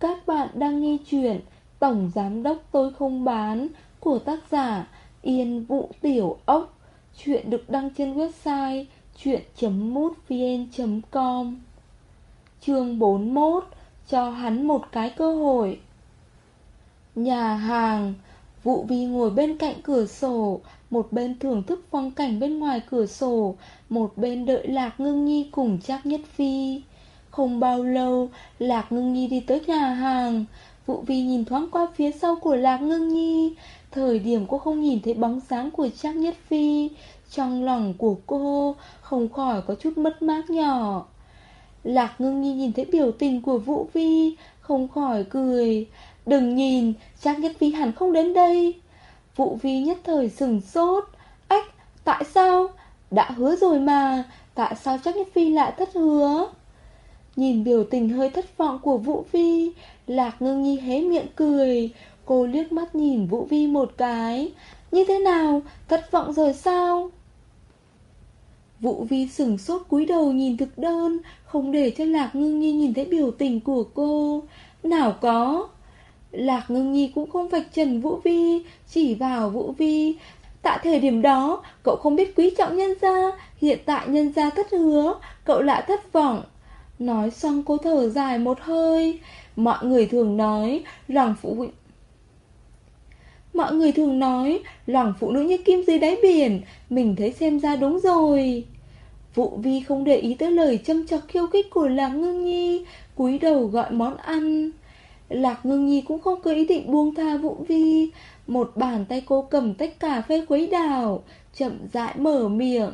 Các bạn đang nghe chuyện Tổng Giám Đốc Tôi Không Bán của tác giả Yên Vũ Tiểu Ốc. Chuyện được đăng trên website chuyện.mútvn.com Chương 41 Cho hắn một cái cơ hội. Nhà hàng Vụ vi ngồi bên cạnh cửa sổ, Một bên thưởng thức phong cảnh bên ngoài cửa sổ, Một bên đợi Lạc Ngưng Nhi cùng Trác Nhất Phi. Không bao lâu Lạc Ngưng Nhi đi tới nhà hàng. Vụ vi nhìn thoáng qua phía sau của Lạc Ngưng Nhi. Thời điểm cô không nhìn thấy bóng dáng của Trác Nhất Phi Trong lòng của cô không khỏi có chút mất mát nhỏ. Lạc Ngưng Nhi nhìn thấy biểu tình của Vũ Vi Không khỏi cười. Đừng nhìn, Trác Nhất Phi hẳn không đến đây. Vũ Vi nhất thời sừng sốt. Ách, tại sao? Đã hứa rồi mà Tại sao Trác Nhất Phi lại thất hứa? Nhìn biểu tình hơi thất vọng của Vũ Vi, Lạc ngưng nhi hé miệng cười. Cô liếc mắt nhìn Vũ Vi một cái. Như thế nào? Thất vọng rồi sao? Vũ Vi sửng sốt cúi đầu nhìn thực đơn, Không để cho Lạc ngưng nhi nhìn thấy biểu tình của cô. Nào có. Lạc ngưng nhi cũng không vạch trần Vũ Vi, Chỉ vào Vũ Vi, Tại thời điểm đó, Cậu không biết quý trọng nhân gia, Hiện tại nhân gia thất hứa, Cậu lại thất vọng. Nói xong cô thở dài một hơi. Mọi người thường nói Rằng phụ huynh Mọi người thường nói Lòng phụ nữ như kim dưới đáy biển, Mình thấy xem ra đúng rồi. Vụ vi không để ý tới lời châm chọc khiêu khích của Lạc Ngưng Nhi, cúi đầu gọi món ăn. Lạc Ngưng Nhi cũng không có ý định buông tha Vũ Vi. Một bàn tay cô cầm tách cà phê quấy đào Chậm rãi mở miệng.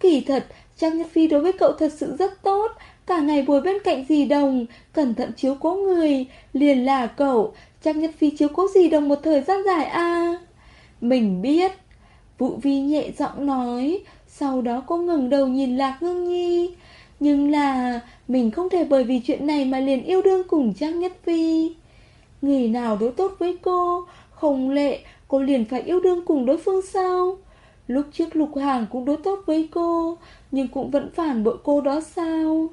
Kỳ thật, Trang Nhất Phi đối với cậu thật sự rất tốt Cả ngày bồi bên cạnh dì đồng, Cẩn thận chiếu cố người. Liền là cậu Trang Nhất Phi chiếu cố dì đồng một thời gian dài à? Mình biết. Vụ Vi nhẹ giọng nói, Sau đó cô ngừng đầu nhìn Lạc hương Nhi. Nhưng là, Mình không thể bởi vì chuyện này mà liền yêu đương cùng Trang Nhất Phi. Người nào đối tốt với cô, Không lệ, Cô liền phải yêu đương cùng đối phương sao? Lúc trước Lục Hàng cũng đối tốt với cô, Nhưng cũng vẫn phản bội cô đó sao?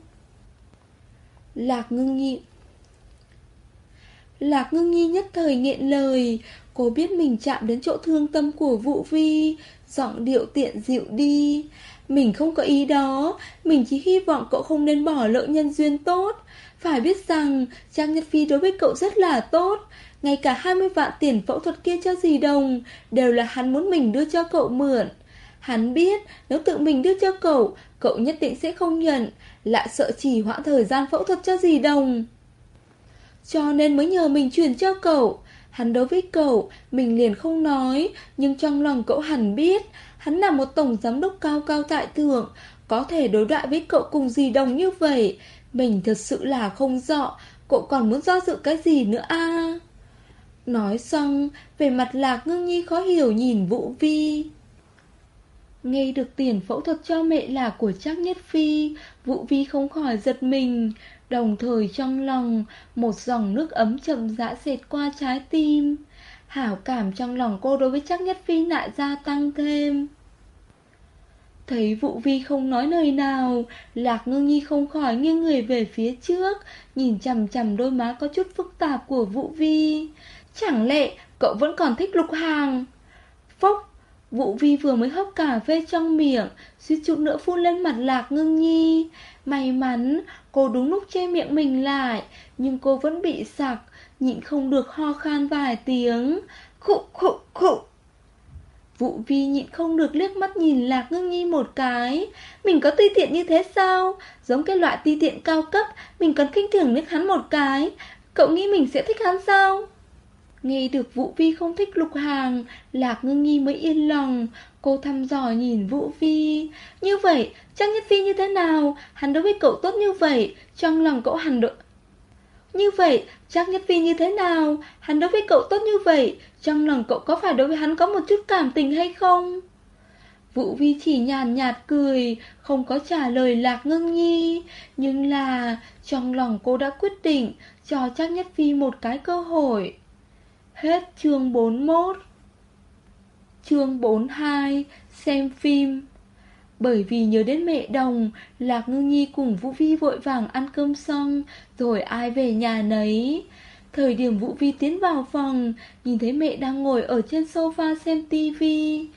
Lạc ngưng nhi. Lạc ngưng nhi nhất thời nghẹn lời. Cô biết mình chạm đến chỗ thương tâm của Vũ Vi Giọng điệu tiện dịu đi. Mình không có ý đó. Mình chỉ hy vọng cậu không nên bỏ lỡ nhân duyên tốt. Phải biết rằng Trang nhật Phi đối với cậu rất là tốt. Ngay cả 20 vạn tiền phẫu thuật kia cho dì đồng Đều là hắn muốn mình đưa cho cậu mượn. Hắn biết, nếu tự mình đưa cho cậu Cậu nhất định sẽ không nhận. Lại sợ chỉ hoãn thời gian phẫu thuật cho dì đồng. Cho nên mới nhờ mình chuyển cho cậu. Hắn đối với cậu, Mình liền không nói, Nhưng trong lòng cậu hẳn biết, Hắn là một tổng giám đốc cao cao tại thượng, Có thể đối đãi với cậu cùng dì đồng như vậy. Mình thật sự là không rõ, Cậu còn muốn do dự cái gì nữa a? Nói xong Về mặt lạc ngưng nhi khó hiểu nhìn Vũ Vi. Nghe được tiền phẫu thuật cho mẹ là của Trác Nhất Phi, Vũ Vi không khỏi giật mình, đồng thời trong lòng một dòng nước ấm chậm rãi xẹt qua trái tim. Hảo cảm trong lòng cô đối với Trác Nhất Phi lại gia tăng thêm. Thấy Vũ Vi không nói lời nào, Lạc Ngư Nhi không khỏi nghiêng người về phía trước, nhìn chằm chằm đôi má có chút phức tạp của Vũ Vi. Chẳng lẽ cậu vẫn còn thích lục hàng? Phốc Vũ Vi vừa mới hấp cà phê trong miệng, suýt chút nữa phun lên mặt lạc ngưng nhi. May mắn, cô đúng lúc che miệng mình lại, nhưng cô vẫn bị sặc, nhịn không được ho khan vài tiếng. Khụ khụ khụ. Vũ Vi nhịn không được liếc mắt nhìn Lạc Ngưng Nhi một cái Mình có ti tiện như thế sao Giống cái loại ti tiện cao cấp Mình còn kinh thường liếc hắn một cái Cậu nghĩ mình sẽ thích hắn sao Nghe được Vũ Vi không thích lục hàng, Lạc ngưng nhi mới yên lòng. Cô thăm dò nhìn Vũ Vi. Như vậy, Trang Nhất Phi như thế nào? Hắn đối với cậu tốt như vậy, trong lòng cậu hẳn đội... Như vậy, Trang Nhất Phi như thế nào? Hắn đối với cậu tốt như vậy, trong lòng cậu có phải đối với hắn có một chút cảm tình hay không? Vũ Vi chỉ nhàn nhạt cười, không có trả lời Lạc Ngưng Nhi. Nhưng là, trong lòng cô đã quyết định cho Trang Nhất Phi một cái cơ hội. Hết chương 41 Chương 42 Xem phim. Bởi vì nhớ đến mẹ đồng Lạc Ngư Nhi cùng Vũ Vi vội vàng ăn cơm xong Rồi ai về nhà nấy. Thời điểm Vũ Vi tiến vào phòng, nhìn thấy mẹ đang ngồi ở trên sofa xem tivi.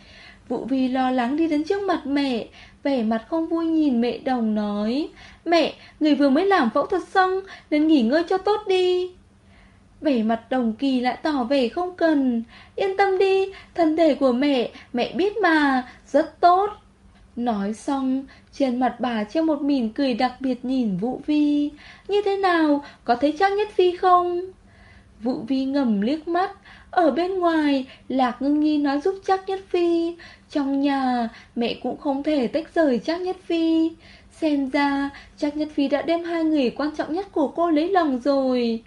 Vũ Vi lo lắng đi đến trước mặt mẹ, vẻ mặt không vui nhìn mẹ đồng nói Mẹ, người vừa mới làm phẫu thuật xong nên nghỉ ngơi cho tốt đi. Vẻ mặt đồng kỳ lại tỏ vẻ không cần. Yên tâm đi, thân thể của mẹ, mẹ biết mà, rất tốt. Nói xong, trên mặt bà treo một mỉm cười đặc biệt nhìn Vũ Vi. Như thế nào, có thấy Trang Nhất Phi không? Vũ Vi ngầm liếc mắt. Ở bên ngoài, Lạc Ngưng Nhi nói giúp Chắc Nhất Phi. Trong nhà, mẹ cũng không thể tách rời Chắc Nhất Phi. Xem ra, Chắc Nhất Phi đã đem hai người quan trọng nhất của cô lấy lòng rồi.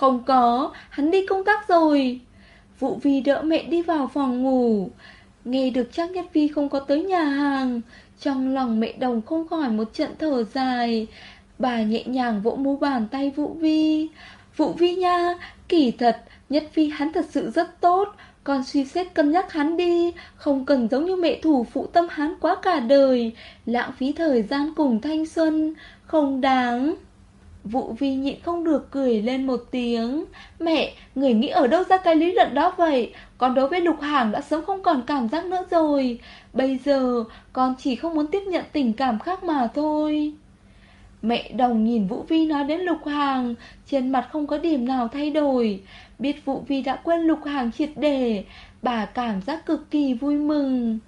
Không có, hắn đi công tác rồi. Vũ Vi đỡ mẹ đi vào phòng ngủ. Nghe được Chắc Nhất Phi không có tới nhà hàng Trong lòng mẹ đồng không khỏi một trận thở dài. Bà nhẹ nhàng vỗ mu bàn tay Vũ Vi. Vũ Vi nha, kỳ thật, Nhất Phi hắn thật sự rất tốt. Con suy xét cân nhắc hắn đi Không cần giống như mẹ thủ phụ tâm hắn quá cả đời. Lãng phí thời gian cùng thanh xuân Không đáng. Vũ Vi nhịn không được cười lên một tiếng. Mẹ, người nghĩ ở đâu ra cái lý luận đó vậy? Con đối với Lục Hàng đã sớm không còn cảm giác nữa rồi. Bây giờ con chỉ không muốn tiếp nhận tình cảm khác mà thôi. Mẹ đồng nhìn Vũ Vi nói đến Lục Hàng Trên mặt không có điểm nào thay đổi. Biết Vũ Vi đã quên Lục Hàng triệt để Bà cảm giác cực kỳ vui mừng.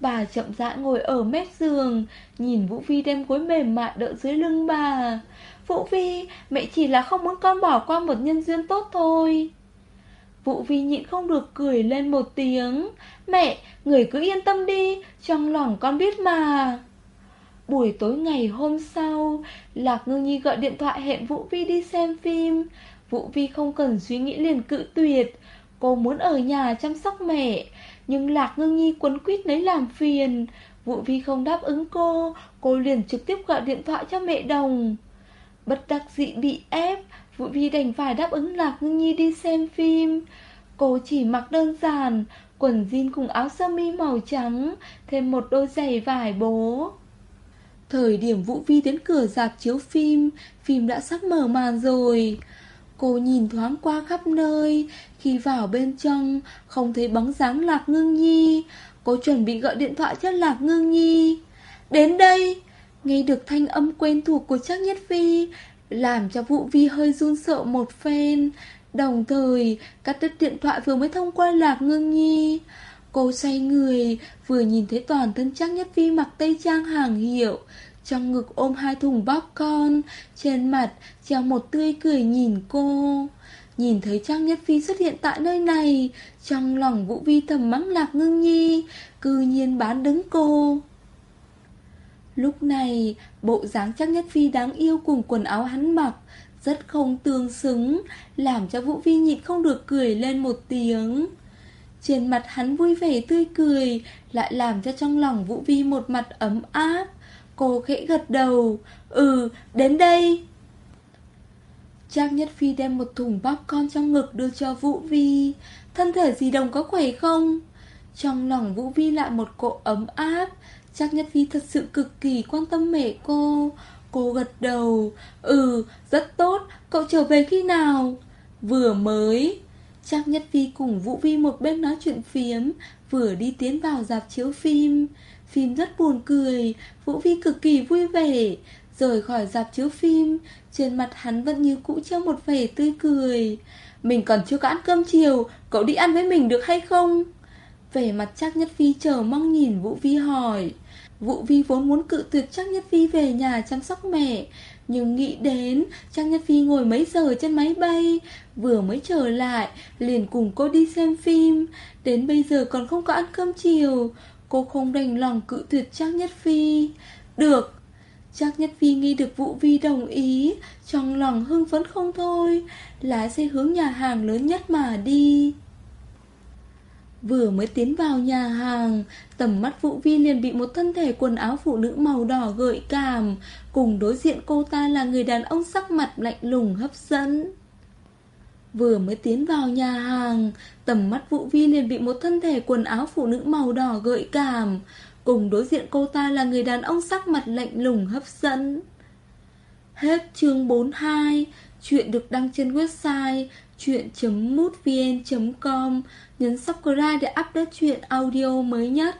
Bà chậm rãi ngồi ở mép giường Nhìn Vũ Vi đem gối mềm mại đỡ dưới lưng bà. Vũ Vi, mẹ chỉ là không muốn con bỏ qua một nhân duyên tốt thôi. Vũ Vi nhịn không được cười lên một tiếng. Mẹ, người cứ yên tâm đi Trong lòng con biết mà. Buổi tối ngày hôm sau Lạc Ngư Nhi gọi điện thoại hẹn Vũ Vi đi xem phim. Vũ Vi không cần suy nghĩ liền cự tuyệt. Cô muốn ở nhà chăm sóc mẹ Nhưng Lạc Ngư Nhi quấn quýt lấy làm phiền. Vũ Vi không đáp ứng cô Cô liền trực tiếp gọi điện thoại cho mẹ đồng. Bất đắc dĩ bị ép, Vũ Vi đành phải đáp ứng Lạc ngưng Nhi đi xem phim. Cô chỉ mặc đơn giản, Quần jean cùng áo sơ mi màu trắng, Thêm một đôi giày vải bố. Thời điểm Vũ Vi đến cửa dạp chiếu phim Phim đã sắp mở màn rồi. Cô nhìn thoáng qua khắp nơi, Khi vào bên trong, Không thấy bóng dáng Lạc Ngưng Nhi. Cô chuẩn bị gọi điện thoại cho Lạc Ngưng Nhi. Đến đây! Nghe được thanh âm quen thuộc của Trác Nhất Phi, Làm cho Vũ Vi hơi run sợ một phen. Đồng thời, Cắt đứt điện thoại vừa mới thông qua Lạc Ngưng Nhi. Cô xoay người, Vừa nhìn thấy toàn thân Trác Nhất Phi mặc tây trang hàng hiệu, Trong ngực ôm hai thùng bóp con Trên mặt treo một tươi cười nhìn cô. Nhìn thấy Trang Nhất Phi xuất hiện tại nơi này, Trong lòng Vũ Vi thầm mắng Lạc Ngưng Nhi, Cư nhiên bán đứng cô. Lúc này, bộ dáng chắc nhất phi đáng yêu cùng quần áo hắn mặc, rất không tương xứng, làm cho Vũ Vi nhịn không được cười lên một tiếng. Trên mặt hắn vui vẻ tươi cười, lại làm cho trong lòng Vũ Vi một mặt ấm áp. Cô khẽ gật đầu, ừ, đến đây. Trang Nhất Phi đem một thùng bắp con trong ngực đưa cho Vũ Vi. Thân thể gì đồng có khỏe không? Trong lòng Vũ Vi lại một cỗ ấm áp, Chắc Nhất Phi thật sự cực kỳ quan tâm mẹ cô. Cô gật đầu. Ừ, rất tốt, cậu trở về khi nào? Vừa mới. Chắc Nhất Phi cùng Vũ Vi một bên nói chuyện phiếm Vừa đi tiến vào dạp chiếu phim. Phim rất buồn cười. Vũ Vi cực kỳ vui vẻ. Rời khỏi dạp chiếu phim Trên mặt hắn vẫn như cũ treo một vẻ tươi cười. Mình còn chưa có ăn cơm chiều Cậu đi ăn với mình được hay không? Vẻ mặt chắc Nhất Phi chờ mong nhìn Vũ Vi hỏi. Vũ Vi vốn muốn cự tuyệt Trang Nhất Phi về nhà chăm sóc mẹ, Nhưng nghĩ đến Trang Nhất Phi ngồi mấy giờ trên máy bay, Vừa mới trở lại, Liền cùng cô đi xem phim. Đến bây giờ còn không có ăn cơm chiều, Cô không đành lòng cự tuyệt Trang Nhất Phi. Được Trang Nhất Phi nghi được Vũ Vi đồng ý, Trong lòng hưng phấn không thôi, Lái xe hướng nhà hàng lớn nhất mà đi. Vừa mới tiến vào nhà hàng, tầm mắt Vũ Vi liền bị một thân thể quần áo phụ nữ màu đỏ gợi cảm, cùng đối diện cô ta là người đàn ông sắc mặt lạnh lùng hấp dẫn. Vừa mới tiến vào nhà hàng, tầm mắt Vũ Vi liền bị một thân thể quần áo phụ nữ màu đỏ gợi cảm, cùng đối diện cô ta là người đàn ông sắc mặt lạnh lùng hấp dẫn. Hết chương 42, Chuyện được đăng trên website chuyện.mútvn.com Nhấn subscribe để update chuyện audio mới nhất.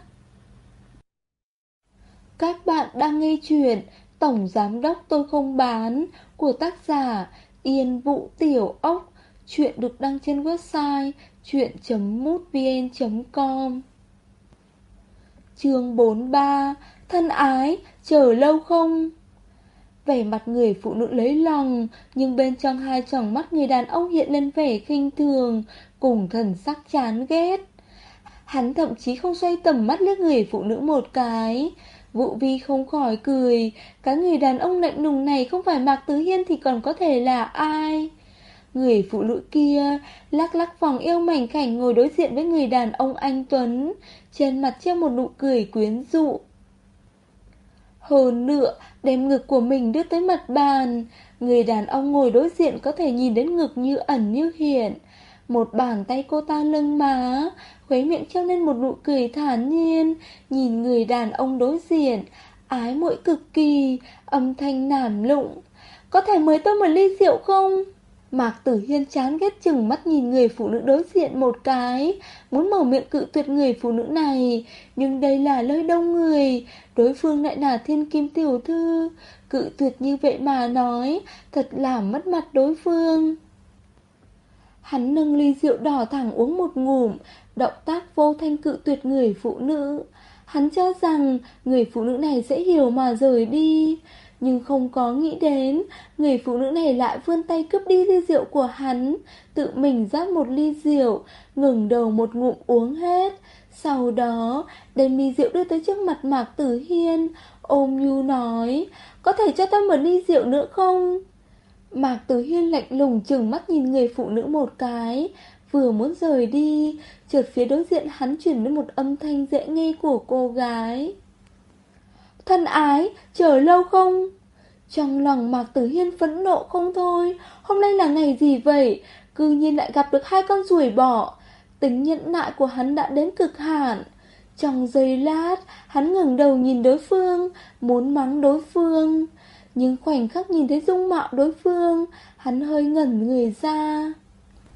Các bạn đang nghe chuyện Tổng Giám Đốc Tôi Không Bán của tác giả Yên Vũ Tiểu Ốc. Chuyện được đăng trên website chuyện.mútvn.com Chương 43 Thân ái, chờ lâu không? Vẻ mặt người phụ nữ lấy lòng, nhưng bên trong hai tròng mắt người đàn ông hiện lên vẻ khinh thường, cùng thần sắc chán ghét. Hắn thậm chí không xoay tầm mắt liếc người phụ nữ một cái. Vụ vi không khỏi cười, cái người đàn ông lạnh lùng này không phải Mạc Tứ Hiên thì còn có thể là ai? Người phụ nữ kia lắc lắc vòng yêu mảnh khảnh ngồi đối diện với người đàn ông anh Tuấn, trên mặt treo một nụ cười quyến rũ. Hơn nữa, đem ngực của mình đưa tới mặt bàn, người đàn ông ngồi đối diện có thể nhìn đến ngực như ẩn như hiện. Một bàn tay cô ta lưng má, khuấy miệng treo lên một nụ cười thản nhiên, nhìn người đàn ông đối diện, ái muội cực kỳ, âm thanh nảm lụng. Có thể mời tôi một ly rượu không? Mạc Tử Hiên chán ghét chừng mắt nhìn người phụ nữ đối diện một cái, muốn mở miệng cự tuyệt người phụ nữ này, nhưng đây là nơi đông người, đối phương lại là thiên kim tiểu thư, cự tuyệt như vậy mà nói, thật làm mất mặt đối phương. Hắn nâng ly rượu đỏ thẳng uống một ngụm, động tác vô thanh cự tuyệt người phụ nữ. Hắn cho rằng người phụ nữ này sẽ hiểu mà rời đi, nhưng không có nghĩ đến, người phụ nữ này lại vươn tay cướp đi ly rượu của hắn, tự mình rót một ly rượu, ngừng đầu một ngụm uống hết. Sau đó, đem ly rượu đưa tới trước mặt Mạc Tử Hiên, ôm nhu nói, có thể cho ta một ly rượu nữa không? Mạc Tử Hiên lạnh lùng chừng mắt nhìn người phụ nữ một cái, vừa muốn rời đi, chợt phía đối diện hắn chuyển đến một âm thanh dễ nghe của cô gái. Thân ái, chờ lâu không? Trong lòng Mạc Tử Hiên phẫn nộ không thôi, hôm nay là ngày gì vậy? Cư nhiên lại gặp được hai con ruồi bỏ. Tính nhẫn nại của hắn đã đến cực hạn. Trong giây lát, hắn ngẩng đầu nhìn đối phương, muốn mắng đối phương. Nhưng khoảnh khắc nhìn thấy dung mạo đối phương, hắn hơi ngẩn người ra.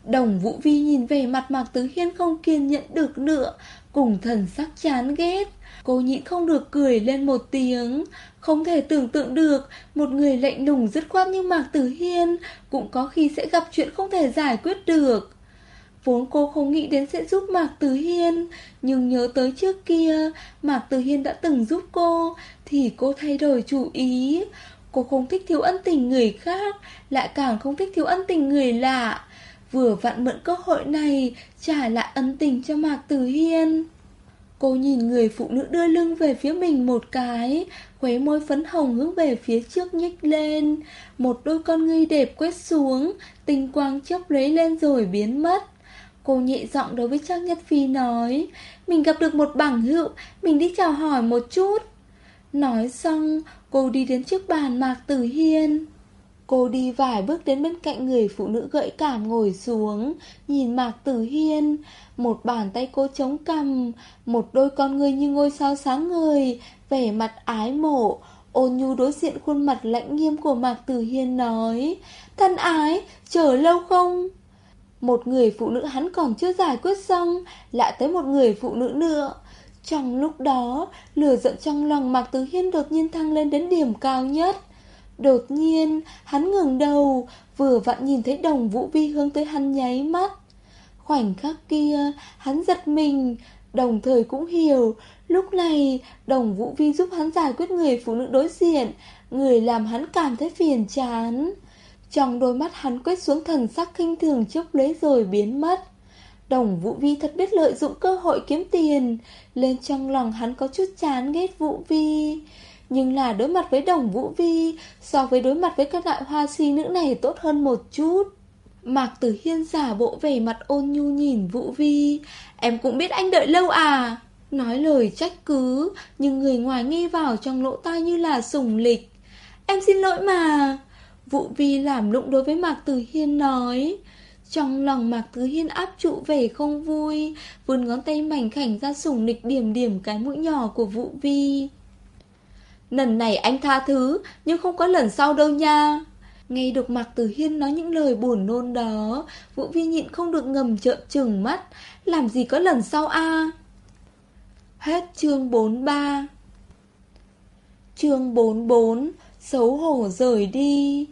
Đồng Vũ Vi nhìn về mặt Mạc Tứ Hiên không kiên nhẫn được nữa, cùng thần sắc chán ghét. Cô nhịn không được cười lên một tiếng Không thể tưởng tượng được Một người lạnh lùng dứt khoát như Mạc Tử Hiên Cũng có khi sẽ gặp chuyện không thể giải quyết được Vốn cô không nghĩ đến sẽ giúp Mạc Tử Hiên Nhưng nhớ tới trước kia Mạc Tử Hiên đã từng giúp cô Thì cô thay đổi chủ ý Cô không thích thiếu ân tình người khác Lại càng không thích thiếu ân tình người lạ Vừa vặn mượn cơ hội này Trả lại ân tình cho Mạc Tử Hiên Cô nhìn người phụ nữ đưa lưng về phía mình một cái, khóe môi phấn hồng hướng về phía trước nhích lên. Một đôi con ngươi đẹp quét xuống, tinh quang chớp lấy lên rồi biến mất. Cô nhẹ giọng đối với Trang Nhất Phi nói, mình gặp được một bằng hữu, mình đi chào hỏi một chút. Nói xong, cô đi đến trước bàn Mạc Tử Hiên. Cô đi vài bước đến bên cạnh người phụ nữ gợi cảm ngồi xuống, nhìn Mạc Tử Hiên. Một bàn tay cô chống cằm, một đôi con người như ngôi sao sáng ngời, vẻ mặt ái mộ. Ôn nhu đối diện khuôn mặt lạnh nghiêm của Mạc Tử Hiên nói, Thân ái, chờ lâu không? Một người phụ nữ hắn còn chưa giải quyết xong, lại tới một người phụ nữ nữa. Trong lúc đó, lửa giận trong lòng Mạc Tử Hiên đột nhiên thăng lên đến điểm cao nhất. Đột nhiên, hắn ngừng đầu, vừa vặn nhìn thấy đồng vũ vi hướng tới hắn nháy mắt. Khoảnh khắc kia, hắn giật mình, đồng thời cũng hiểu, lúc này đồng vũ vi giúp hắn giải quyết người phụ nữ đối diện, người làm hắn cảm thấy phiền chán. Trong đôi mắt hắn quét xuống thần sắc khinh thường chốc lấy rồi biến mất. Đồng Vũ Vi thật biết lợi dụng cơ hội kiếm tiền, lên trong lòng hắn có chút chán ghét Vũ Vi. Nhưng là đối mặt với đồng Vũ Vi So với đối mặt với các đại hoa si nữ này tốt hơn một chút. Mạc Tử Hiên giả bộ về mặt ôn nhu nhìn Vũ Vi. Em cũng biết anh đợi lâu à? Nói lời trách cứ Nhưng người ngoài nghi vào trong lỗ tai như là sùng lịch. Em xin lỗi mà. Vũ Vi làm lụng đối với Mạc Tử Hiên nói Trong lòng Mạc Tử Hiên áp trụ vẻ không vui Vươn ngón tay mảnh khảnh ra sủng nịch điểm điểm cái mũi nhỏ của Vũ Vi. Lần này anh tha thứ Nhưng không có lần sau đâu nha. Nghe được Mạc Tử Hiên nói những lời buồn nôn đó, Vũ Vi nhịn không được ngầm trợn trừng mắt, làm gì có lần sau a? Hết chương 43 Chương 44 Xấu hổ rời đi.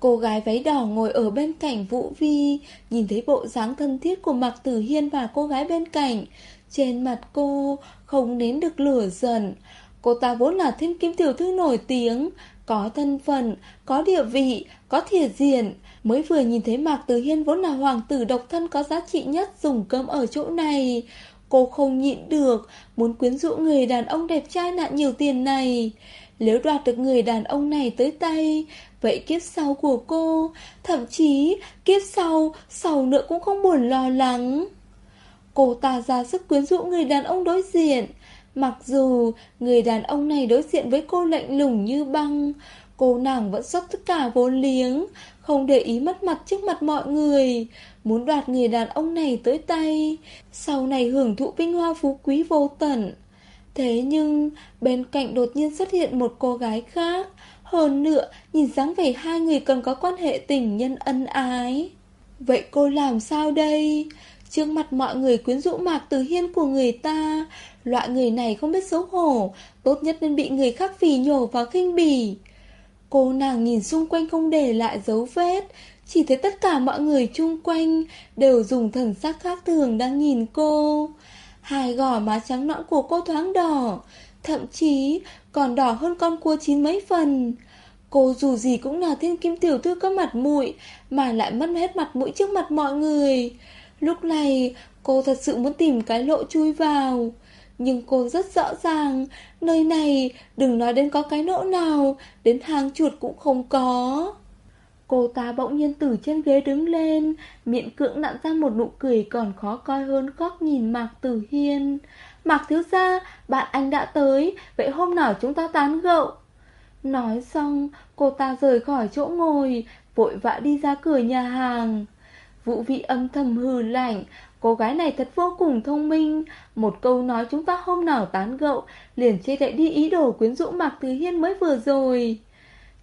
Cô gái váy đỏ ngồi ở bên cạnh Vũ Vi Nhìn thấy bộ dáng thân thiết của Mạc Tử Hiên và cô gái bên cạnh. Trên mặt cô không nén được lửa giận. Cô ta vốn là thiên kim tiểu thư nổi tiếng Có thân phận, có địa vị, có thiệt diện. Mới vừa nhìn thấy Mạc Tử Hiên vốn là hoàng tử độc thân có giá trị nhất dùng cơm ở chỗ này. Cô không nhịn được Muốn quyến rũ người đàn ông đẹp trai nạn nhiều tiền này. Nếu đoạt được người đàn ông này tới tay, Vậy kiếp sau của cô, Thậm chí kiếp sau Sau nữa cũng không buồn lo lắng. Cô ta ra sức quyến rũ người đàn ông đối diện. Mặc dù người đàn ông này đối diện với cô lạnh lùng như băng, Cô nàng vẫn dốc tất cả vốn liếng, Không để ý mất mặt trước mặt mọi người. Muốn đoạt người đàn ông này tới tay, Sau này hưởng thụ vinh hoa phú quý vô tận Thế nhưng, bên cạnh đột nhiên xuất hiện một cô gái khác, Hơn nữa, nhìn dáng vẻ hai người còn có quan hệ tình nhân ân ái. Vậy cô làm sao đây? Trước mặt mọi người quyến rũ mạc từ hiên của người ta, Loại người này không biết xấu hổ, Tốt nhất nên bị người khác phì nhổ và khinh bỉ. Cô nàng nhìn xung quanh không để lại dấu vết, Chỉ thấy tất cả mọi người chung quanh Đều dùng thần sắc khác thường đang nhìn cô. Hai gò má trắng nõn của cô thoáng đỏ, Thậm chí còn đỏ hơn con cua chín mấy phần. Cô dù gì cũng là thiên kim tiểu thư có mặt mũi Mà lại mất hết mặt mũi trước mặt mọi người. Lúc này, cô thật sự muốn tìm cái lỗ chui vào. Nhưng cô rất rõ ràng, Nơi này đừng nói đến có cái lỗ nào, Đến hang chuột cũng không có. Cô ta bỗng nhiên từ trên ghế đứng lên Miệng cưỡng nặn ra một nụ cười còn khó coi hơn khóc nhìn Mạc Tử Hiên. Mạc thiếu gia, bạn anh đã tới Vậy hôm nào chúng ta tán gẫu? Nói xong, cô ta rời khỏi chỗ ngồi Vội vã đi ra cửa nhà hàng. Vũ vị âm thầm hừ lạnh Cô gái này thật vô cùng thông minh Một câu nói chúng ta hôm nào tán gẫu Liền chê lại đi ý đồ quyến rũ Mạc Từ Hiên mới vừa rồi.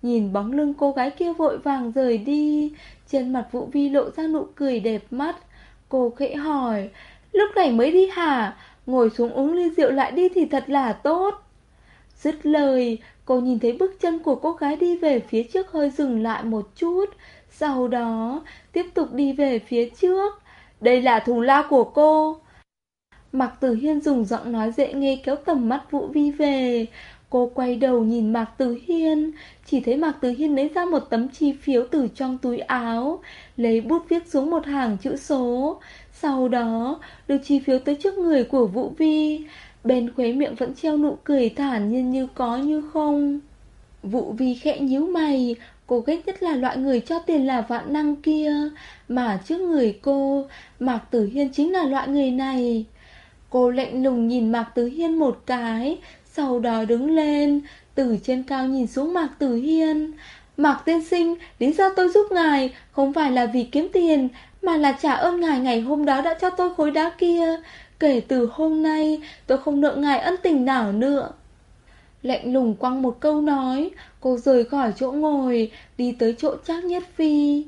Nhìn bóng lưng cô gái kia vội vàng rời đi. Trên mặt Vũ Vi lộ ra nụ cười đẹp mắt. Cô khẽ hỏi, Lúc này mới đi hả? Ngồi xuống uống ly rượu lại đi thì thật là tốt. Dứt lời, Cô nhìn thấy bước chân của cô gái đi về phía trước hơi dừng lại một chút. Sau đó, tiếp tục đi về phía trước. Đây là thù lao của cô. Mặc Tử Hiên dùng giọng nói dễ nghe kéo tầm mắt Vũ Vi về. Cô quay đầu nhìn Mạc Tử Hiên, Chỉ thấy Mạc Tử Hiên lấy ra một tấm chi phiếu từ trong túi áo, Lấy bút viết xuống một hàng chữ số. Sau đó đưa chi phiếu tới trước người của Vũ Vi. Bên khuế miệng vẫn treo nụ cười thản nhiên như có như không. Vũ Vi khẽ nhíu mày, Cô ghét nhất là loại người cho tiền là vạn năng kia, Mà trước người cô, Mạc Tử Hiên chính là loại người này. Cô lạnh lùng nhìn Mạc Tử Hiên một cái sau đó đứng lên, Từ trên cao nhìn xuống Mạc Tử Hiên. Mạc tiên sinh Lý do tôi giúp ngài, Không phải là vì kiếm tiền, Mà là trả ơn ngài ngày hôm đó đã cho tôi khối đá kia. Kể từ hôm nay, tôi không nợ ngài ân tình nào nữa. Lạnh lùng quăng một câu nói, Cô rời khỏi chỗ ngồi, Đi tới chỗ Trác Nhất Phi.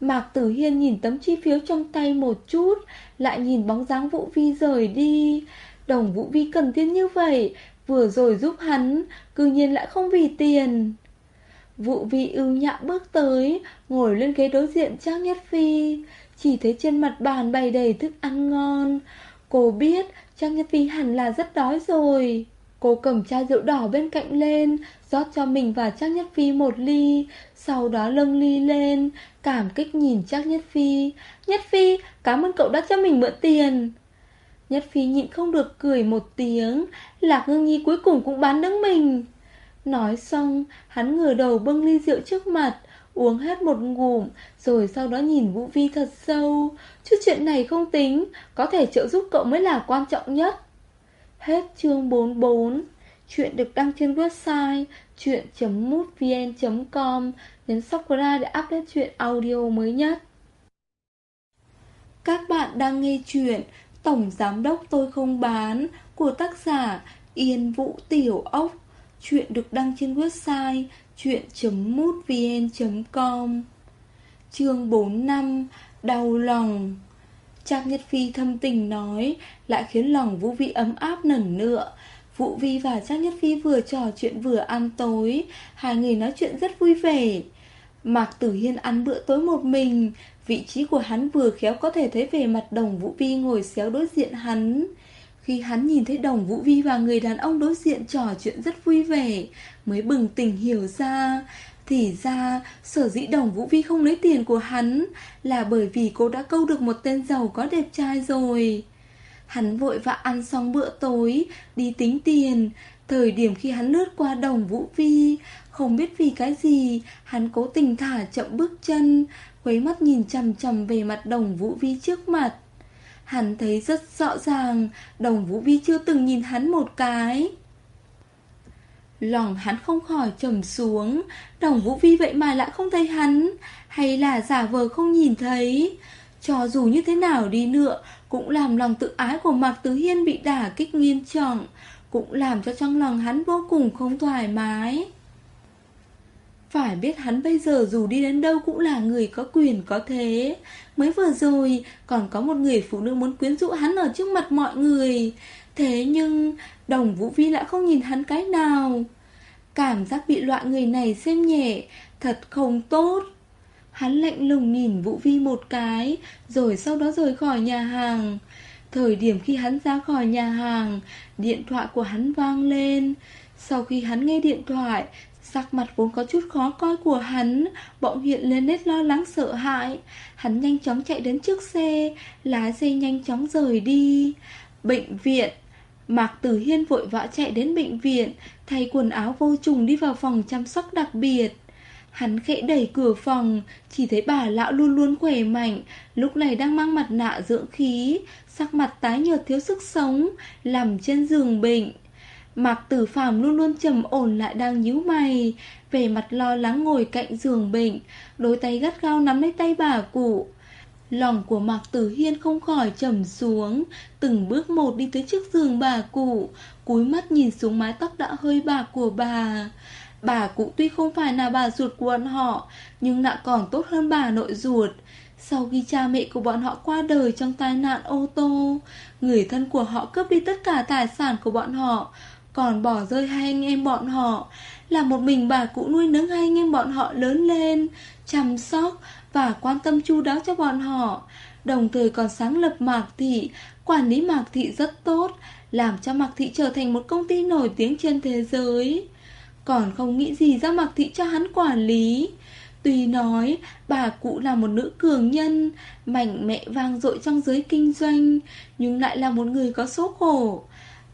Mạc Tử Hiên nhìn tấm chi phiếu trong tay một chút, Lại nhìn bóng dáng Vũ Vi rời đi. Đồng Vũ Vi cần thiết như vậy Vừa rồi giúp hắn Cư nhiên lại không vì tiền vụ vị ưu nhã bước tới Ngồi lên ghế đối diện trang Nhất Phi Chỉ thấy trên mặt bàn bày đầy thức ăn ngon Cô biết trang Nhất Phi hẳn là rất đói rồi Cô cầm chai rượu đỏ bên cạnh lên, rót cho mình và trang Nhất Phi một ly, sau đó lâng ly lên, cảm kích nhìn trang Nhất Phi. Nhất Phi, cảm ơn cậu đã cho mình mượn tiền. Nhất Phi nhịn không được cười một tiếng, Lạc Ngưng Nhi cuối cùng cũng bán đứng mình. Nói xong, hắn ngửa đầu bưng ly rượu trước mặt, uống hết một ngụm, rồi sau đó nhìn Vũ Vi thật sâu. Chứ chuyện này không tính, có thể trợ giúp cậu mới là quan trọng nhất. Hết chương 44 Chuyện được đăng trên website chuyện.mútvn.com Nhấn subscribe để update chuyện audio mới nhất Các bạn đang nghe chuyện Tổng Giám Đốc Tôi Không Bán của tác giả Yên Vũ Tiểu Ốc. Chuyện được đăng trên website chuyện.mútvn.com Chương 4 năm, Đau lòng. Trác Nhất Phi thâm tình nói, Lại khiến lòng Vũ Vi ấm áp nẩn nựa. Vũ Vi và Trác Nhất Phi vừa trò chuyện vừa ăn tối, Hai người nói chuyện rất vui vẻ. Mạc Tử Hiên ăn bữa tối một mình Vị trí của hắn vừa khéo có thể thấy về mặt đồng Vũ Vi ngồi xéo đối diện hắn. Khi hắn nhìn thấy đồng Vũ Vi và người đàn ông đối diện trò chuyện rất vui vẻ, Mới bừng tỉnh hiểu ra, Thì ra sở dĩ đồng Vũ Vi không lấy tiền của hắn Là bởi vì cô đã câu được một tên giàu có đẹp trai rồi. Hắn vội vã ăn xong bữa tối, Đi tính tiền Thời điểm khi hắn lướt qua đồng Vũ Vi, Không biết vì cái gì, Hắn cố tình thả chậm bước chân Quấy mắt nhìn chằm chằm về mặt đồng Vũ Vi trước mặt. Hắn thấy rất rõ ràng, Đồng Vũ Vi chưa từng nhìn hắn một cái. Lòng hắn không khỏi trầm xuống, Đồng Vũ Vi vậy mà lại không thấy hắn, Hay là giả vờ không nhìn thấy. Cho dù như thế nào đi nữa, Cũng làm lòng tự ái của Mạc Tứ Hiên bị đả kích nghiêm trọng. Cũng làm cho trong lòng hắn vô cùng không thoải mái. Phải biết hắn bây giờ dù đi đến đâu cũng là người có quyền có thế. Mới vừa rồi, còn có một người phụ nữ muốn quyến rũ hắn ở trước mặt mọi người. Thế nhưng, đồng Vũ Vi lại không nhìn hắn cái nào. Cảm giác bị loại người này xem nhẹ, Thật không tốt. Hắn lạnh lùng nhìn Vũ Vi một cái, Rồi sau đó rời khỏi nhà hàng. Thời điểm khi hắn ra khỏi nhà hàng, Điện thoại của hắn vang lên. Sau khi hắn nghe điện thoại, Sắc mặt vốn có chút khó coi của hắn, Bỗng hiện lên nét lo lắng sợ hãi. Hắn nhanh chóng chạy đến trước xe, Lái xe nhanh chóng rời đi. Bệnh viện. Mạc Tử Hiên vội vã chạy đến bệnh viện, Thay quần áo vô trùng đi vào phòng chăm sóc đặc biệt. Hắn khẽ đẩy cửa phòng Chỉ thấy bà lão luôn luôn khỏe mạnh Lúc này đang mang mặt nạ dưỡng khí Sắc mặt tái nhợt thiếu sức sống Nằm trên giường bệnh Mạc Tử phàm luôn luôn trầm ổn lại đang nhíu mày, về mặt lo lắng ngồi cạnh giường bệnh, đôi tay gắt gao nắm lấy tay bà cụ. Lòng của Mạc Tử Hiên không khỏi trầm xuống, từng bước một đi tới trước giường bà cụ, cúi mắt nhìn xuống mái tóc đã hơi bạc của bà. Bà cụ tuy không phải là bà ruột của bọn họ, nhưng đã còn tốt hơn bà nội ruột. Sau khi cha mẹ của bọn họ qua đời trong tai nạn ô tô, người thân của họ cướp đi tất cả tài sản của bọn họ, còn bỏ rơi hai anh em bọn họ. Là một mình bà cụ nuôi nấng hai anh em bọn họ lớn lên, chăm sóc và quan tâm chu đáo cho bọn họ. Đồng thời còn sáng lập Mạc Thị, quản lý Mạc Thị rất tốt, làm cho Mạc Thị trở thành một công ty nổi tiếng trên thế giới. Còn không nghĩ gì ra mặc Thị cho hắn quản lý. Tuy nói bà cụ là một nữ cường nhân, mạnh mẽ vang dội trong giới kinh doanh, nhưng lại là một người có số khổ.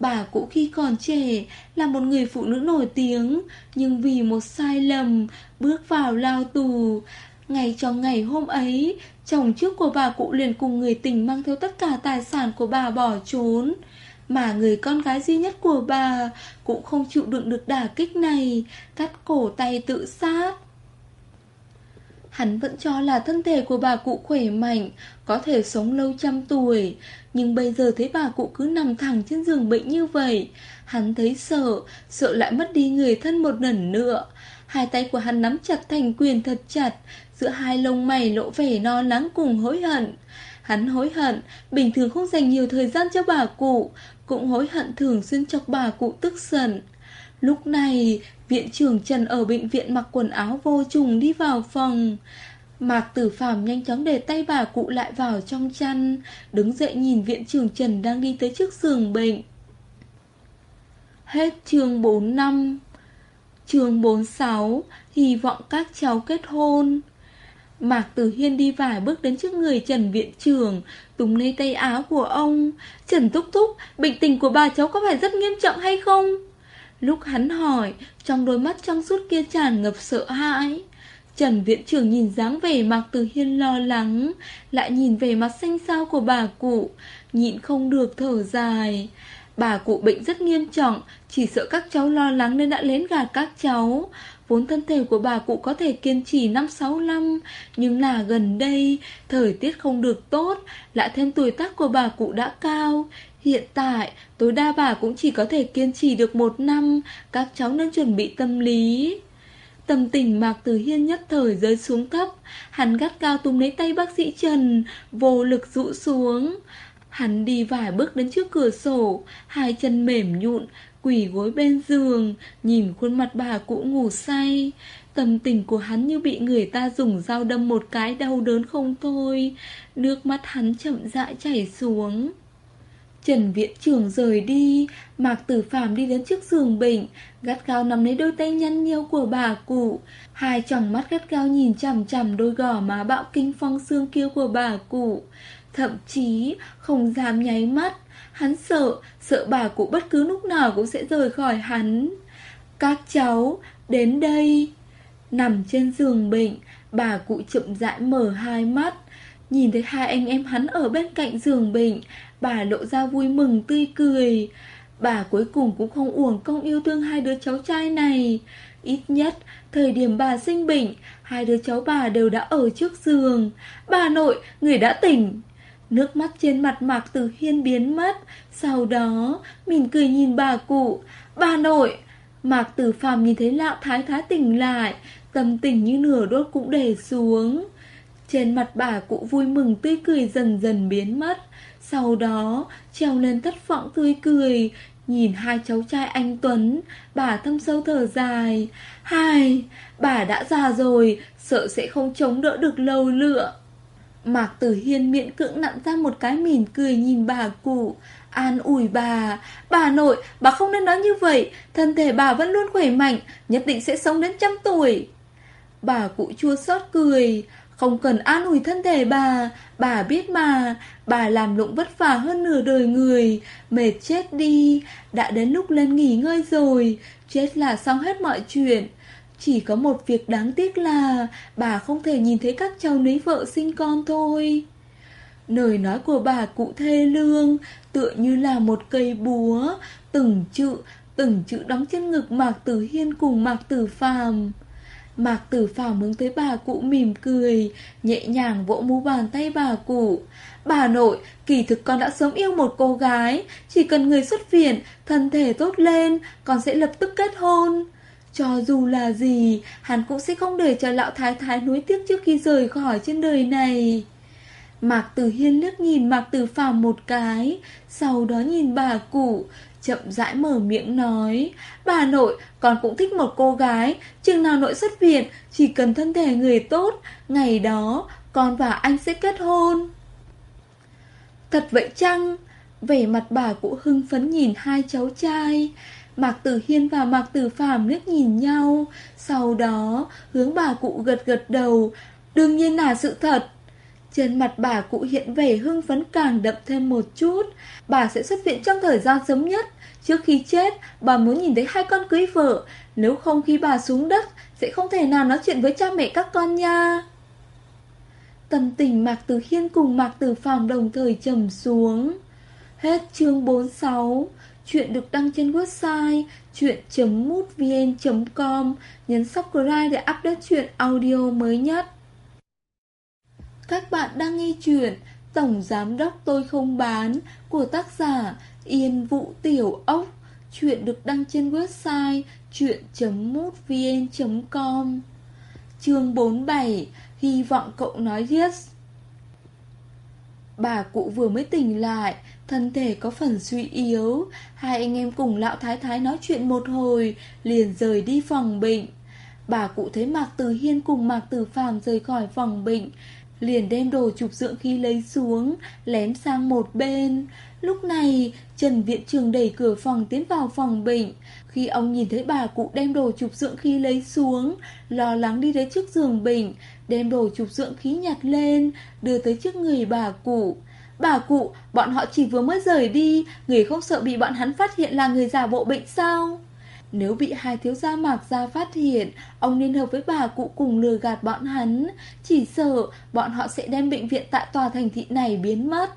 Bà cụ khi còn trẻ là một người phụ nữ nổi tiếng, nhưng vì một sai lầm bước vào lao tù. Ngày trong ngày hôm ấy, chồng trước của bà cụ liền cùng người tình mang theo tất cả tài sản của bà bỏ trốn. Mà người con gái duy nhất của bà cũng không chịu đựng được đả kích này, cắt cổ tay tự sát. Hắn vẫn cho là thân thể của bà cụ khỏe mạnh, có thể sống lâu trăm tuổi. Nhưng bây giờ thấy bà cụ cứ nằm thẳng trên giường bệnh như vậy, hắn thấy sợ, sợ lại mất đi người thân một lần nữa. Hai tay của hắn nắm chặt thành quyền thật chặt, giữa hai lông mày lộ vẻ no lắng cùng hối hận. Hắn hối hận, bình thường không dành nhiều thời gian cho bà cụ, cũng hối hận thường xuyên chọc bà cụ tức giận. Lúc này, viện trưởng Trần ở bệnh viện mặc quần áo vô trùng đi vào phòng. Mạc Tử phàm nhanh chóng để tay bà cụ lại vào trong chăn, đứng dậy nhìn viện trưởng Trần đang đi tới trước giường bệnh. Hết chương 4 năm Chương 46 Hy vọng các cháu kết hôn Mạc Tử Hiên đi vài bước đến trước người Trần Viện trưởng túm lấy tay áo của ông Trần thúc thúc, Bệnh tình của bà cháu có phải rất nghiêm trọng hay không Lúc hắn hỏi Trong đôi mắt trong suốt kia tràn ngập sợ hãi Trần viện trưởng nhìn dáng vẻ Mạc Từ Hiên lo lắng, lại nhìn về mặt xanh xao của bà cụ, nhịn không được thở dài. Bà cụ bệnh rất nghiêm trọng, chỉ sợ các cháu lo lắng nên đã lén gạt các cháu. Vốn thân thể của bà cụ có thể kiên trì 5-6 năm, nhưng là gần đây, thời tiết không được tốt, lại thêm tuổi tác của bà cụ đã cao. Hiện tại, tối đa bà cũng chỉ có thể kiên trì được một năm, các cháu nên chuẩn bị tâm lý. Tâm tình Mạc Tử Hiên nhất thời rơi xuống thấp, hắn gắt cao túm lấy tay bác sĩ Trần, vô lực rũ xuống. Hắn đi vài bước đến trước cửa sổ, hai chân mềm nhụn, quỳ gối bên giường, nhìn khuôn mặt bà cụ ngủ say. Tâm tình của hắn như bị người ta dùng dao đâm một cái đau đớn không thôi. Nước mắt hắn chậm rãi chảy xuống. Trần Viện Trường rời đi, Mạc Tử Phạm đi đến trước giường bệnh, gắt gao nắm lấy đôi tay nhăn nhiêu của bà cụ. Hai tròng mắt gắt gao nhìn chằm chằm đôi gò má bạo kinh phong xương kia của bà cụ. Thậm chí không dám nháy mắt, hắn sợ, sợ bà cụ bất cứ lúc nào cũng sẽ rời khỏi hắn. Các cháu, đến đây. Nằm trên giường bệnh, bà cụ chậm rãi mở hai mắt. Nhìn thấy hai anh em hắn ở bên cạnh giường bệnh, bà lộ ra vui mừng tươi cười. Bà cuối cùng cũng không uổng công yêu thương hai đứa cháu trai này. Ít nhất, thời điểm bà sinh bệnh, hai đứa cháu bà đều đã ở trước giường. Bà nội, người đã tỉnh. Nước mắt trên mặt Mạc Tử Hiên biến mất. Sau đó, mình cười nhìn bà cụ. Bà nội, Mạc Tử Phàm nhìn thấy lão thái thái tỉnh lại, tâm tình như nửa đốt cũng để xuống. Trên mặt bà cụ vui mừng tươi cười dần dần biến mất. Sau đó, treo lên thất vọng tươi cười, nhìn hai cháu trai anh Tuấn, bà thâm sâu thở dài. Hai, bà đã già rồi, sợ sẽ không chống đỡ được lâu nữa. Mạc Tử Hiên miệng cưỡng nặn ra một cái mỉm cười nhìn bà cụ, an ủi bà. Bà nội, bà không nên nói như vậy, thân thể bà vẫn luôn khỏe mạnh, nhất định sẽ sống đến trăm tuổi. Bà cụ chua xót cười, không cần an ủi thân thể bà, bà biết mà, bà làm lụng vất vả hơn nửa đời người, mệt chết đi, đã đến lúc lên nghỉ ngơi rồi, chết là xong hết mọi chuyện. Chỉ có một việc đáng tiếc là bà không thể nhìn thấy các cháu lấy vợ sinh con thôi. Lời nói của bà cụ thê lương, tựa như là một cây búa, từng chữ, từng chữ đóng trên ngực Mạc Tử Hiên cùng Mạc Tử Phàm. Mạc Tử Phàm hướng tới bà cụ mỉm cười, nhẹ nhàng vỗ mu bàn tay bà cụ. Bà nội, kỳ thực con đã sớm yêu một cô gái, chỉ cần người xuất viện, thân thể tốt lên, con sẽ lập tức kết hôn. Cho dù là gì, hắn cũng sẽ không để cho lão thái thái nuối tiếc trước khi rời khỏi trên đời này. Mạc Tử Hiên liếc nhìn Mạc Tử Phàm một cái, sau đó nhìn bà cụ, chậm rãi mở miệng nói, bà nội, con cũng thích một cô gái, chừng nào nội xuất viện, chỉ cần thân thể người tốt, ngày đó con và anh sẽ kết hôn. Thật vậy chăng? Vẻ mặt bà cụ hưng phấn nhìn hai cháu trai. Mạc Tử Hiên và Mạc Tử Phàm liếc nhìn nhau, sau đó hướng bà cụ gật gật đầu, đương nhiên là sự thật. Trên mặt bà cụ hiện vẻ hưng phấn càng đậm thêm một chút. Bà sẽ xuất viện trong thời gian sớm nhất. Trước khi chết, bà muốn nhìn thấy hai con cưới vợ. Nếu không khi bà xuống đất, sẽ không thể nào nói chuyện với cha mẹ các con nha. Tâm tình Mạc Tử Hiên cùng Mạc Tử Phàm đồng thời trầm xuống. Hết chương 46. Chuyện được đăng trên website chuyện.mútvn.com Nhấn subscribe để update chuyện audio mới nhất. Các bạn đang nghe chuyện Tổng Giám Đốc Tôi Không Bán của tác giả Yên Vũ Tiểu Ốc. Chuyện được đăng trên website chuyện.mútvn.com Chương 47 Hy vọng cậu nói yes Bà cụ vừa mới tỉnh lại Thân thể có phần suy yếu, Hai anh em cùng lão thái thái nói chuyện một hồi, Liền rời đi phòng bệnh. Bà cụ thấy Mạc Từ Hiên cùng Mạc Từ Phàm rời khỏi phòng bệnh, Liền đem đồ chụp dưỡng khí lấy xuống Lém sang một bên. Lúc này, Trần Viện Trường đẩy cửa phòng tiến vào phòng bệnh. Khi ông nhìn thấy bà cụ đem đồ chụp dưỡng khí lấy xuống, Lo lắng đi đến trước giường bệnh, Đem đồ chụp dưỡng khí nhặt lên, Đưa tới trước người bà cụ. Bà cụ, bọn họ chỉ vừa mới rời đi. Người không sợ bị bọn hắn phát hiện là người giả bộ bệnh sao? Nếu bị hai thiếu gia mạc gia phát hiện Ông nên hợp với bà cụ cùng lừa gạt bọn hắn. Chỉ sợ bọn họ sẽ đem bệnh viện tại tòa thành thị này biến mất.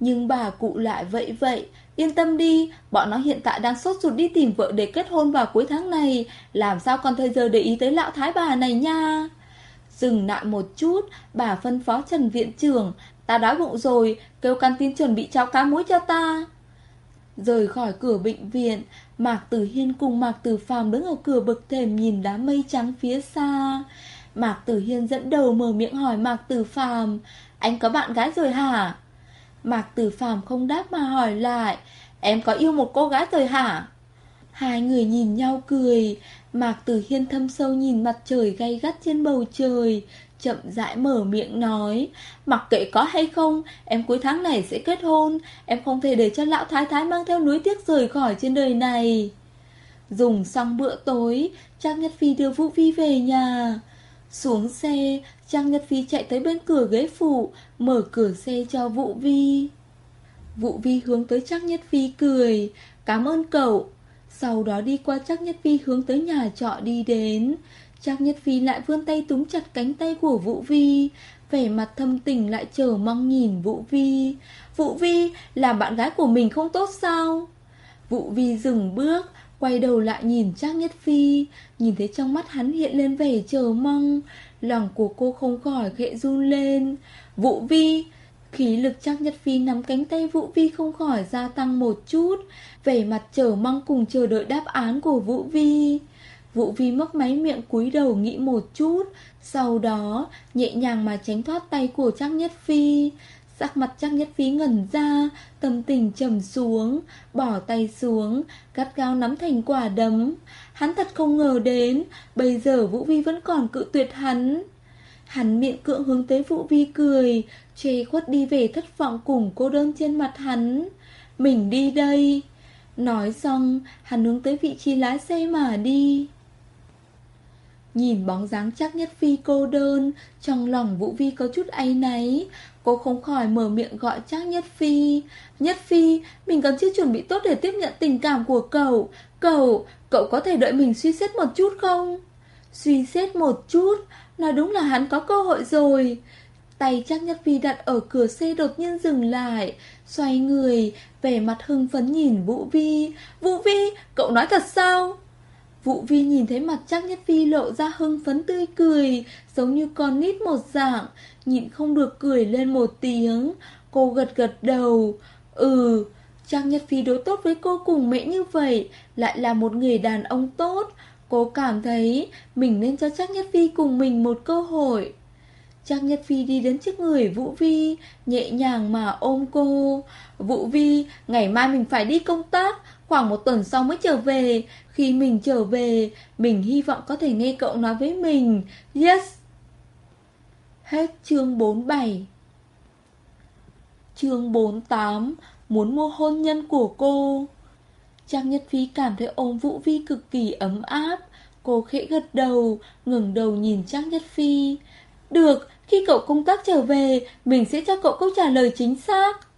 Nhưng bà cụ lại vậy vậy. Yên tâm đi, bọn nó hiện tại đang sốt ruột đi tìm vợ để kết hôn vào cuối tháng này. Làm sao còn thời giờ để ý tới lão thái bà này nha? Dừng lại một chút, bà phân phó Trần Viện trưởng Ta đói bụng rồi, kêu căn tin chuẩn bị cháo cá muối cho ta Rời khỏi cửa bệnh viện, Mạc Tử Hiên cùng Mạc Tử Phàm đứng ở cửa bậc thềm nhìn đám mây trắng phía xa. Mạc Tử Hiên dẫn đầu mở miệng hỏi Mạc Tử Phàm, anh có bạn gái rồi hả? Mạc Tử Phàm không đáp mà hỏi lại, em có yêu một cô gái rồi hả? Hai người nhìn nhau cười, Mạc Tử Hiên thâm sâu nhìn mặt trời gay gắt trên bầu trời, chậm rãi mở miệng nói, mặc kệ có hay không, em cuối tháng này sẽ kết hôn, em không thể để cho lão thái thái mang theo núi tiếc rời khỏi trên đời này. Dùng xong bữa tối, Trang Nhất Phi đưa Vũ Vi về nhà. Xuống xe, Trang Nhất Phi chạy tới bên cửa ghế phụ, mở cửa xe cho Vũ Vi. Vũ Vi hướng tới Trang Nhất Phi cười, cảm ơn cậu. Sau đó đi qua Trang Nhất Phi hướng tới nhà trọ đi đến. Trang Nhất Phi lại vươn tay túm chặt cánh tay của Vũ Vi, vẻ mặt thâm tình lại chờ mong nhìn Vũ Vi. Vũ Vi, là bạn gái của mình không tốt sao? Vũ Vi dừng bước, quay đầu lại nhìn Trang Nhất Phi, nhìn thấy trong mắt hắn hiện lên vẻ chờ mong, lòng của cô không khỏi khẽ run lên. Vũ Vi, khí lực Trang Nhất Phi nắm cánh tay Vũ Vi không khỏi gia tăng một chút, vẻ mặt chờ mong cùng chờ đợi đáp án của Vũ Vi. Vũ Vi mấp máy miệng cúi đầu nghĩ một chút, sau đó nhẹ nhàng mà tránh thoát tay của Trang Nhất Phi. Sắc mặt Trang Nhất Phi ngẩn ra, tâm tình trầm xuống, bỏ tay xuống, gắt gao nắm thành quả đấm. Hắn thật không ngờ đến, bây giờ Vũ Vi vẫn còn cự tuyệt hắn. Hắn miệng cưỡng hướng tới Vũ Vi cười, chê khuất đi về thất vọng cùng cô đơn trên mặt hắn. Mình đi đây. Nói xong, hắn hướng tới vị trí lái xe mà đi. Nhìn bóng dáng chắc nhất phi cô đơn, trong lòng Vũ Vi có chút áy náy. Cô không khỏi mở miệng gọi chắc nhất phi. Nhất phi, mình còn chưa chuẩn bị tốt để tiếp nhận tình cảm của cậu. Cậu, cậu có thể đợi mình suy xét một chút không? Suy xét một chút, nói đúng là hắn có cơ hội rồi. Tay chắc nhất phi đặt ở cửa xe đột nhiên dừng lại, xoay người, vẻ mặt hưng phấn nhìn Vũ Vi. Vũ Vi, cậu nói thật sao? Vũ Vi nhìn thấy mặt chắc nhất phi lộ ra hưng phấn tươi cười, giống như con nít một dạng, nhịn không được cười lên một tiếng. Cô gật gật đầu. Ừ, Trang Nhất Phi đối tốt với cô cùng mẹ như vậy, lại là một người đàn ông tốt. Cô cảm thấy mình nên cho Trang Nhất Phi cùng mình một cơ hội. Trang Nhất Phi đi đến trước người Vũ Vi, nhẹ nhàng mà ôm cô. Vũ Vi, ngày mai mình phải đi công tác, khoảng một tuần sau mới trở về. Khi mình trở về, mình hy vọng có thể nghe cậu nói với mình. Yes! Hết chương 47 Chương 48 Muốn mua hôn nhân của cô Trang Nhất Phi cảm thấy ôm Vũ Vi cực kỳ ấm áp Cô khẽ gật đầu, ngừng đầu nhìn Trang Nhất Phi Được, khi cậu công tác trở về, mình sẽ cho cậu câu trả lời chính xác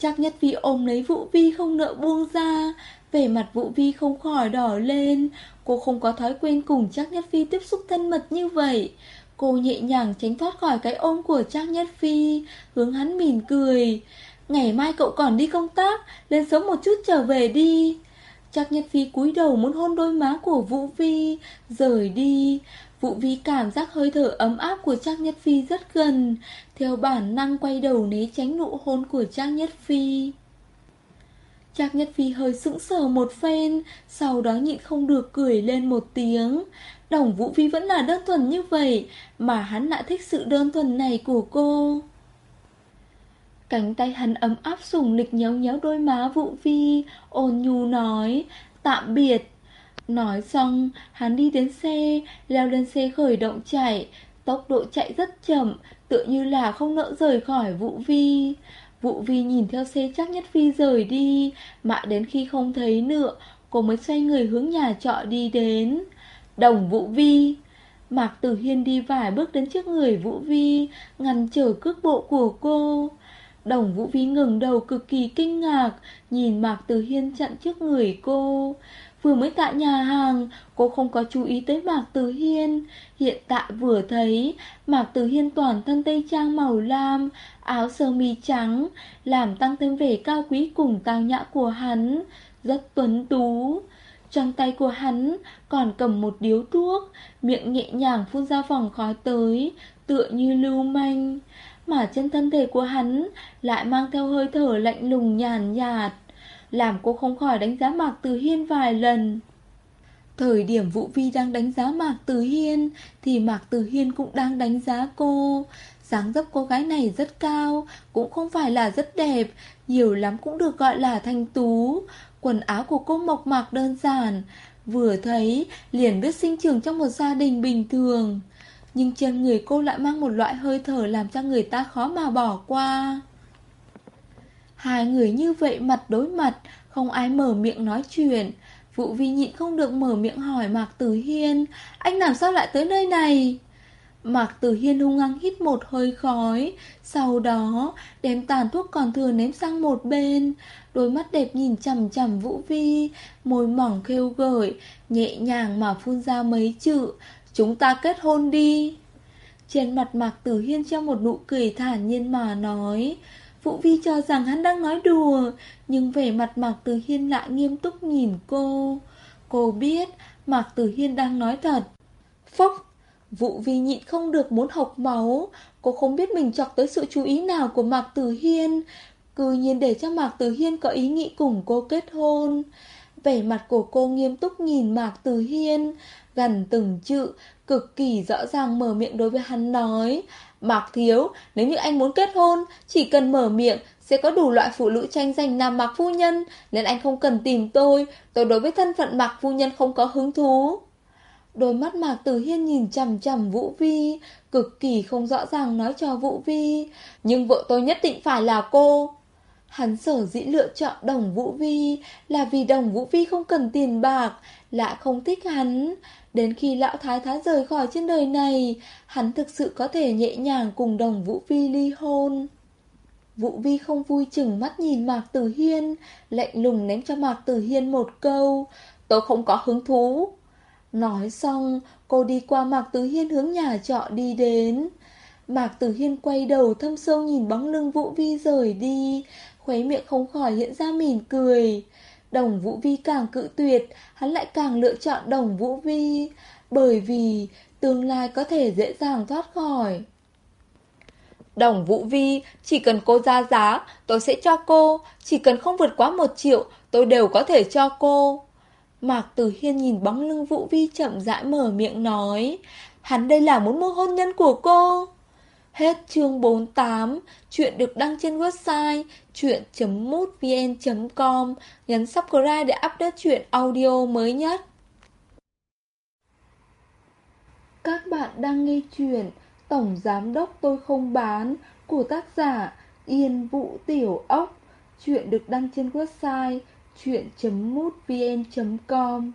Chắc Nhất Phi ôm lấy Vũ Vi không nợ buông ra. Vẻ mặt Vũ Vi không khỏi đỏ lên. Cô không có thói quen cùng Trác Nhất Phi tiếp xúc thân mật như vậy. Cô nhẹ nhàng tránh thoát khỏi cái ôm của Trác Nhất Phi, Hướng hắn mỉm cười. Ngày mai cậu còn đi công tác, Lên sớm một chút trở về đi. Trác Nhất Phi cúi đầu muốn hôn đôi má của Vũ Vi, Rời đi. Vũ Vi cảm giác hơi thở ấm áp của Trang Nhất Phi rất gần Theo bản năng quay đầu né tránh nụ hôn của Trang Nhất Phi Trác Nhất Phi hơi sững sờ một phen, sau đó nhịn không được cười lên một tiếng. Đồng Vũ Vi vẫn là đơn thuần như vậy, mà hắn lại thích sự đơn thuần này của cô. Cánh tay hắn ấm áp sùng lịch nhéo nhéo đôi má Vũ Vi, ôn nhu nói, tạm biệt. Nói xong, hắn đi đến xe, leo lên xe khởi động chạy, tốc độ chạy rất chậm, tựa như là không nỡ rời khỏi Vũ Vi. Vũ Vi nhìn theo xe chắc nhất Phi rời đi, mãi đến khi không thấy nữa, cô mới xoay người hướng nhà trọ đi đến. Đồng Vũ Vi Mạc Tử Hiên đi vài bước đến trước người Vũ Vi, ngăn trở cước bộ của cô. Đồng Vũ Vi ngừng đầu cực kỳ kinh ngạc, nhìn Mạc Tử Hiên chặn trước người cô. Vừa mới tại nhà hàng, cô không có chú ý tới Mạc Tử Hiên. Hiện tại vừa thấy, Mạc Tử Hiên toàn thân tây trang màu lam, áo sơ mi trắng, làm tăng thêm vẻ cao quý cùng tao nhã của hắn, rất tuấn tú. Trong tay của hắn còn cầm một điếu thuốc, miệng nhẹ nhàng phun ra vòng khói tới, tựa như lưu manh. Mà trên thân thể của hắn lại mang theo hơi thở lạnh lùng nhàn nhạt làm cô không khỏi đánh giá Mạc Tử Hiên vài lần. Thời điểm Vũ Vi đang đánh giá Mạc Tử Hiên thì Mạc Tử Hiên cũng đang đánh giá cô. dáng dấp cô gái này rất cao, cũng không phải là rất đẹp, nhiều lắm cũng được gọi là thanh tú. Quần áo của cô mộc mạc đơn giản, vừa thấy liền biết sinh trưởng trong một gia đình bình thường. Nhưng trên người cô lại mang một loại hơi thở làm cho người ta khó mà bỏ qua. Hai người như vậy mặt đối mặt, không ai mở miệng nói chuyện. Vũ Vi nhịn không được mở miệng hỏi Mạc Tử Hiên, anh làm sao lại tới nơi này? Mạc Tử Hiên hung hăng hít một hơi khói, sau đó đem tàn thuốc còn thừa ném sang một bên, đôi mắt đẹp nhìn chằm chằm Vũ Vi, môi mỏng khêu gợi, nhẹ nhàng mà phun ra mấy chữ, chúng ta kết hôn đi. Trên mặt Mạc Tử Hiên treo một nụ cười thản nhiên mà nói, Vũ Vi cho rằng hắn đang nói đùa, nhưng vẻ mặt Mạc Tử Hiên lại nghiêm túc nhìn cô. Cô biết Mạc Tử Hiên đang nói thật. Phốc, Vũ Vi nhịn không được muốn học máu. Cô không biết mình chọc tới sự chú ý nào của Mạc Tử Hiên. Cứ nhiên để cho Mạc Tử Hiên có ý nghĩ cùng cô kết hôn. Vẻ mặt của cô nghiêm túc nhìn Mạc Tử Hiên, gần từng chữ, cực kỳ rõ ràng mở miệng đối với hắn nói. Mạc Thiếu, nếu như anh muốn kết hôn, chỉ cần mở miệng sẽ có đủ loại phụ nữ tranh giành làm Mạc Phu Nhân, nên anh không cần tìm tôi, tôi đối với thân phận Mạc Phu Nhân không có hứng thú. Đôi mắt Mạc Tử Hiên nhìn chằm chằm Vũ Vi, cực kỳ không rõ ràng nói cho Vũ Vi, nhưng vợ tôi nhất định phải là cô. Hắn sở dĩ lựa chọn đồng Vũ Vi là vì đồng Vũ Vi không cần tiền bạc, lại không thích hắn. Đến khi lão thái thái rời khỏi trên đời này, hắn thực sự có thể nhẹ nhàng cùng đồng Vũ phi ly hôn. Vũ Vi không vui chừng mắt nhìn Mạc Tử Hiên, lạnh lùng ném cho Mạc Tử Hiên một câu, tôi không có hứng thú. Nói xong, cô đi qua Mạc Tử Hiên hướng nhà trọ đi đến. Mạc Tử Hiên quay đầu thâm sâu nhìn bóng lưng Vũ Vi rời đi, khóe miệng không khỏi hiện ra mỉm cười. Đồng Vũ Vi càng cự tuyệt, hắn lại càng lựa chọn đồng Vũ Vi, bởi vì tương lai có thể dễ dàng thoát khỏi. Đồng Vũ Vi, chỉ cần cô ra giá, tôi sẽ cho cô, chỉ cần không vượt quá một triệu, tôi đều có thể cho cô. Mạc Tử Hiên nhìn bóng lưng Vũ Vi chậm rãi mở miệng nói, hắn đây là muốn mua hôn nhân của cô. Hết chương 48, chuyện được đăng trên website chuyện.mútvn.com, nhấn subscribe để update chuyện audio mới nhất. Các bạn đang nghe chuyện Tổng Giám Đốc Tôi Không Bán của tác giả Yên Vũ Tiểu Ốc. Chuyện được đăng trên website chuyện.mútvn.com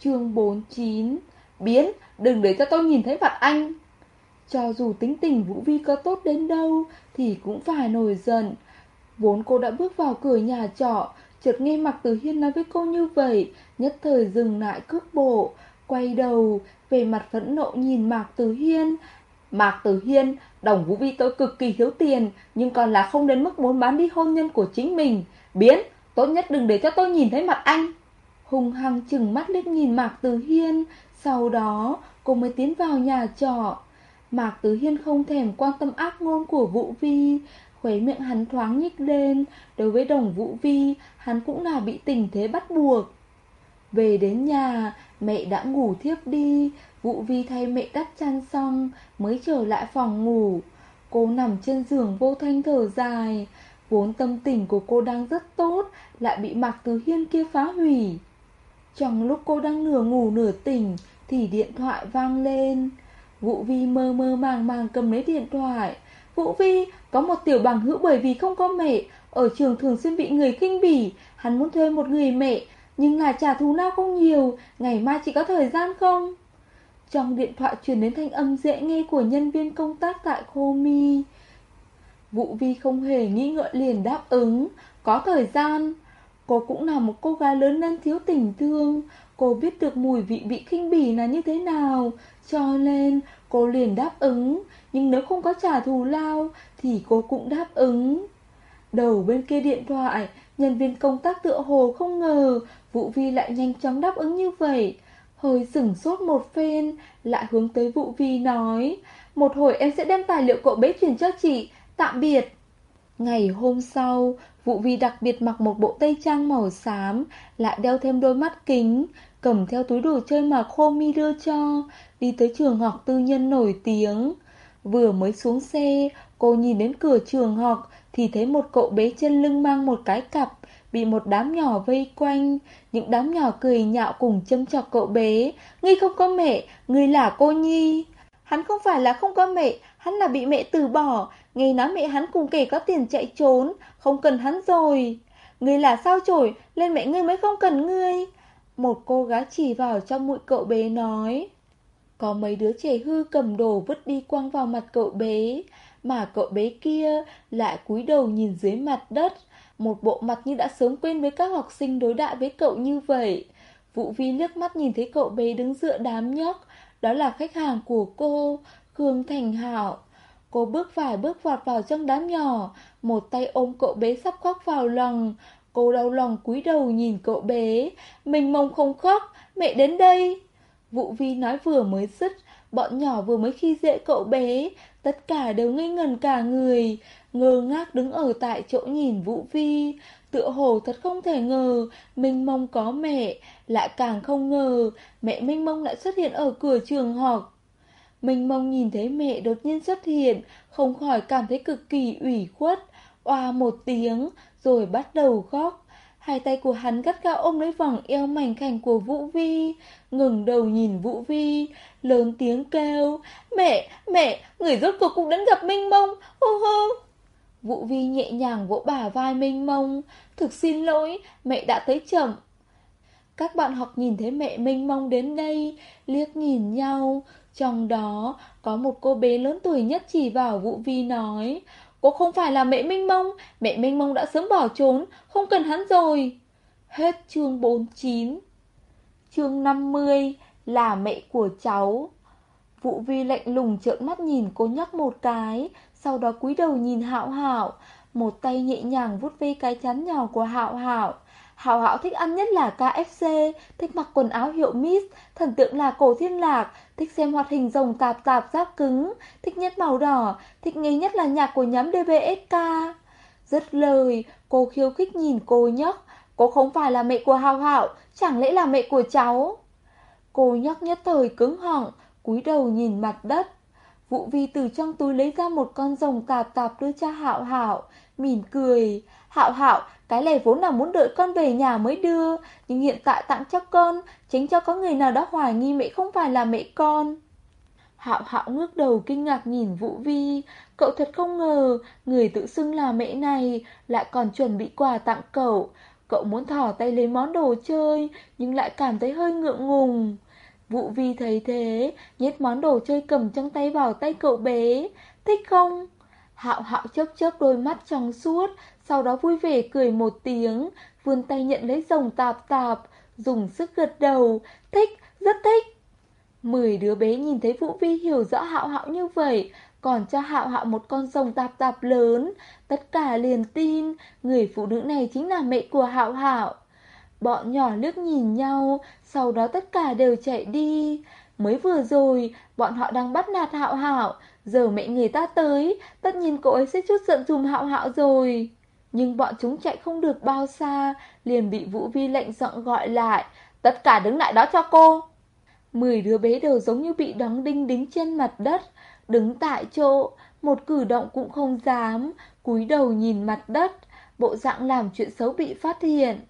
Chương 49 Biến, đừng để cho tôi nhìn thấy mặt anh cho dù tính tình Vũ Vi có tốt đến đâu Thì cũng phải nổi giận. Vốn cô đã bước vào cửa nhà trọ, Chợt nghe Mạc Tử Hiên nói với cô như vậy, Nhất thời dừng lại cước bộ, Quay đầu Về mặt phẫn nộ nhìn Mạc Tử Hiên. Mạc Tử Hiên, Đồng Vũ Vi tôi cực kỳ thiếu tiền, Nhưng còn là không đến mức muốn bán đi hôn nhân của chính mình. Biến, Tốt nhất đừng để cho tôi nhìn thấy mặt anh. Hùng hăng chừng mắt liếc nhìn Mạc Tử Hiên, Sau đó cô mới tiến vào nhà trọ. Mạc Tứ Hiên không thèm quan tâm ác ngôn của Vũ Vi Khuấy miệng hắn thoáng nhích lên. Đối với đồng Vũ Vi, Hắn cũng là bị tình thế bắt buộc. Về đến nhà, Mẹ đã ngủ thiếp đi. Vũ Vi thay mẹ đắp chăn xong, Mới trở lại phòng ngủ. Cô nằm trên giường vô thanh thở dài. Vốn tâm tình của cô đang rất tốt, Lại bị Mạc Tứ Hiên kia phá hủy. Trong lúc cô đang nửa ngủ nửa tỉnh, Thì điện thoại vang lên. Vũ Vi mơ mơ màng màng cầm lấy điện thoại. Vũ Vi có một tiểu bằng hữu bởi vì không có mẹ, ở trường thường xuyên bị người kinh bỉ, hắn muốn thuê một người mẹ, nhưng là trả thù nào không nhiều, ngày mai chỉ có thời gian không? Trong điện thoại truyền đến thanh âm dễ nghe của nhân viên công tác tại Komi. Vũ Vi không hề nghĩ ngợi liền đáp ứng, có thời gian. Cô cũng là một cô gái lớn nên thiếu tình thương, cô biết được mùi vị bị khinh bỉ là như thế nào, cho nên cô liền đáp ứng, nhưng nếu không có trả thù lao thì cô cũng đáp ứng. Đầu bên kia điện thoại, nhân viên công tác tựa hồ không ngờ Vũ Vi lại nhanh chóng đáp ứng như vậy. Hơi sửng sốt một phen, lại hướng tới Vũ Vi nói, một hồi em sẽ đem tài liệu cậu bé chuyển cho chị, tạm biệt. Ngày hôm sau, vũ Vi đặc biệt mặc một bộ tây trang màu xám, lại đeo thêm đôi mắt kính, cầm theo túi đồ chơi mà Khô Mi đưa cho, đi tới trường học tư nhân nổi tiếng. Vừa mới xuống xe, cô nhìn đến cửa trường học thì thấy một cậu bé chân lưng mang một cái cặp, bị một đám nhỏ vây quanh. Những đám nhỏ cười nhạo cùng châm chọc cậu bé. Ngươi không có mẹ, ngươi là cô Nhi. Hắn không phải là không có mẹ, hắn là bị mẹ từ bỏ. Nghe nói mẹ hắn cùng kể có tiền chạy trốn, không cần hắn rồi. Ngươi là sao chổi, lên mẹ ngươi mới không cần ngươi. Một cô gái chỉ vào trong mũi cậu bé nói. Có mấy đứa trẻ hư cầm đồ vứt đi quăng vào mặt cậu bé, mà cậu bé kia lại cúi đầu nhìn dưới mặt đất, một bộ mặt như đã sớm quên với các học sinh đối đãi với cậu như vậy. Vũ Vi liếc mắt nhìn thấy cậu bé đứng dựa đám nhóc, đó là khách hàng của cô, Khương Thành Hảo. Cô bước vài bước vọt vào trong đám nhỏ, một tay ôm cậu bé sắp khóc vào lòng. Cô đau lòng cúi đầu nhìn cậu bé, mình mong không khóc, mẹ đến đây. Vũ Vi nói vừa mới dứt, bọn nhỏ vừa mới khi dễ cậu bé, tất cả đều ngây ngần cả người, ngơ ngác đứng ở tại chỗ nhìn Vũ Vi. Tựa hồ thật không thể ngờ, Minh Mông có mẹ, lại càng không ngờ, mẹ Minh Mông lại xuất hiện ở cửa trường học. Minh Mông nhìn thấy mẹ đột nhiên xuất hiện, không khỏi cảm thấy cực kỳ ủy khuất, oa một tiếng, rồi bắt đầu khóc. Hai tay của hắn gắt gao ôm lấy vòng eo mảnh khảnh của Vũ Vi, ngừng đầu nhìn Vũ Vi, lớn tiếng kêu, Mẹ, mẹ, người rốt cuộc cũng đến gặp Minh Mông, hô hô. Vũ Vi nhẹ nhàng vỗ bả vai Minh Mông, thực xin lỗi, mẹ đã tới chậm. Các bạn học nhìn thấy mẹ Minh Mông đến đây, liếc nhìn nhau, trong đó có một cô bé lớn tuổi nhất chỉ vào Vũ Vi nói, Cô không phải là mẹ Minh Mông, mẹ Minh Mông đã sớm bỏ trốn, không cần hắn rồi. Hết chương 49 Chương 50 là mẹ của cháu. Vũ Vi lạnh lùng trợn mắt nhìn cô nhắc một cái, sau đó cúi đầu nhìn Hạo Hạo, một tay nhẹ nhàng vuốt ve cái chắn nhỏ của Hạo Hạo. Hảo Hảo thích ăn nhất là KFC, thích mặc quần áo hiệu Miss, thần tượng là cổ thiên lạc, thích xem hoạt hình rồng tạp tạp giáp cứng, thích nhất màu đỏ, thích nghe nhất là nhạc của nhóm DBSK. Rất lời, cô khiêu khích nhìn cô nhóc, cô không phải là mẹ của Hảo Hảo? chẳng lẽ là mẹ của cháu? Cô nhóc nhất thời cứng họng, cúi đầu nhìn mặt đất. Vũ Vi từ trong túi lấy ra một con rồng tạp tạp đưa cho Hạo Hạo, mỉm cười. Hạo Hạo, cái này vốn là muốn đợi con về nhà mới đưa, nhưng hiện tại tặng cho con, tránh cho có người nào đó hoài nghi mẹ không phải là mẹ con. Hạo Hạo ngước đầu kinh ngạc nhìn Vũ Vi, cậu thật không ngờ, người tự xưng là mẹ này lại còn chuẩn bị quà tặng cậu. Cậu muốn thỏ tay lấy món đồ chơi, nhưng lại cảm thấy hơi ngượng ngùng. Vũ Vi thấy thế, nhét món đồ chơi cầm trong tay vào tay cậu bé. Thích không? Hạo hạo chớp chớp đôi mắt trong suốt, sau đó vui vẻ cười một tiếng, vươn tay nhận lấy rồng tạp tạp, dùng sức gật đầu, thích, rất thích. Mười đứa bé nhìn thấy Vũ Vi hiểu rõ hạo hạo như vậy, còn cho hạo hạo một con rồng tạp tạp lớn, tất cả liền tin, người phụ nữ này chính là mẹ của hạo hạo. Bọn nhỏ liếc nhìn nhau, sau đó tất cả đều chạy đi. Mới vừa rồi, bọn họ đang bắt nạt hạo hạo, giờ mẹ người ta tới, tất nhiên cậu ấy sẽ chút giận dùm hạo hạo rồi. Nhưng bọn chúng chạy không được bao xa, liền bị Vũ Vi lệnh giọng gọi lại, tất cả đứng lại đó cho cô. Mười đứa bé đều giống như bị đóng đinh đính trên mặt đất, đứng tại chỗ, một cử động cũng không dám, cúi đầu nhìn mặt đất, bộ dạng làm chuyện xấu bị phát hiện.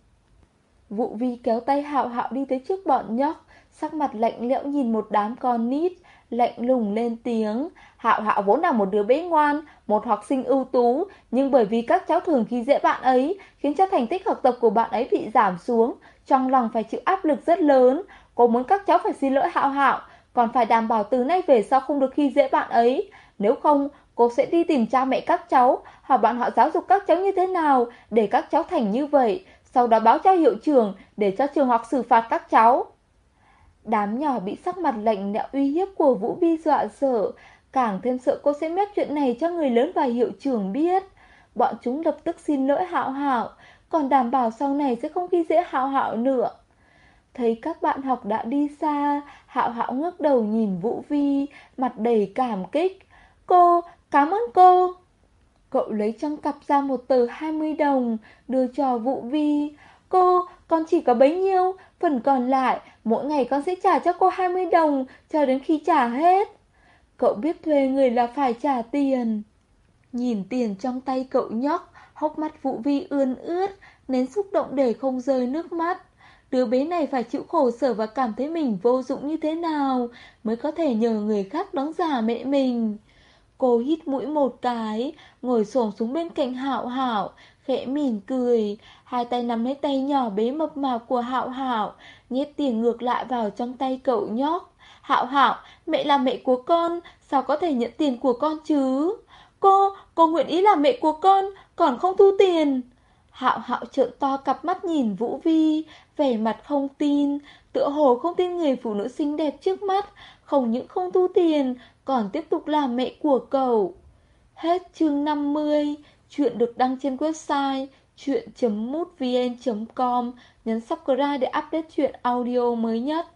Vụ vi kéo tay hạo hạo đi tới trước bọn nhóc, sắc mặt lạnh lẽo nhìn một đám con nít, lạnh lùng lên tiếng. Hạo hạo vốn là một đứa bé ngoan, một học sinh ưu tú, nhưng bởi vì các cháu thường khi dễ bạn ấy, khiến cho thành tích học tập của bạn ấy bị giảm xuống, trong lòng phải chịu áp lực rất lớn. Cô muốn các cháu phải xin lỗi hạo hạo, còn phải đảm bảo từ nay về sau không được khi dễ bạn ấy. Nếu không, cô sẽ đi tìm cha mẹ các cháu, hỏi bạn họ giáo dục các cháu như thế nào để các cháu thành như vậy, sau đó báo cho hiệu trưởng để cho trường học xử phạt các cháu. Đám nhỏ bị sắc mặt lạnh lẽo uy hiếp của Vũ Bi dọa sợ, càng thêm sợ cô sẽ mép chuyện này cho người lớn và hiệu trưởng biết. Bọn chúng lập tức xin lỗi Hạo Hạo, còn đảm bảo sau này sẽ không khi dễ Hạo Hạo nữa. Thấy các bạn học đã đi xa, Hạo Hạo ngước đầu nhìn Vũ Vi, mặt đầy cảm kích. Cô, cảm ơn cô. Cậu lấy trong cặp ra một tờ 20 đồng, đưa cho Vũ Vi. Cô, con chỉ có bấy nhiêu, phần còn lại, mỗi ngày con sẽ trả cho cô 20 đồng, cho đến khi trả hết. Cậu biết thuê người là phải trả tiền. Nhìn tiền trong tay cậu nhóc, hốc mắt Vũ Vi ươn ướt, nén xúc động để không rơi nước mắt. Đứa bé này phải chịu khổ sở và cảm thấy mình vô dụng như thế nào mới có thể nhờ người khác đóng giả mẹ mình. Cô hít mũi một cái, ngồi xổm xuống bên cạnh Hạo Hạo, khẽ mỉm cười, hai tay nắm lấy tay nhỏ bé mập mạp của Hạo Hạo, nhét tiền ngược lại vào trong tay cậu nhóc. Hạo Hạo, mẹ là mẹ của con, sao có thể nhận tiền của con chứ? Cô, cô nguyện ý là mẹ của con, còn không thu tiền. Hạo Hạo trợn to cặp mắt nhìn Vũ Vi, vẻ mặt không tin, tựa hồ không tin người phụ nữ xinh đẹp trước mắt, không những không thu tiền, còn tiếp tục làm mẹ của cậu. Hết chương 50, chuyện được đăng trên website chuyện.mútvn.com, nhấn subscribe để update chuyện audio mới nhất.